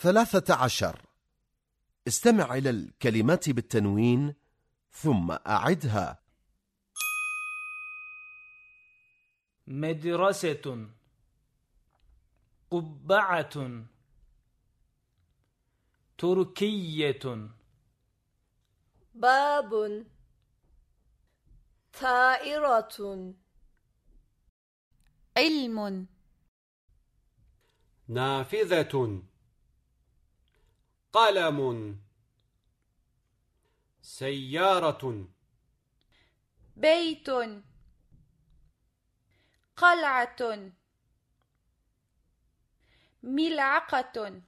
ثلاثة عشر. استمع إلى الكلمات بالتنوين ثم أعدها. مدرسة. قبعة. تركية. باب. طائرة علم. نافذة. قلم سيارة. بيت. قلعة. ملعقة.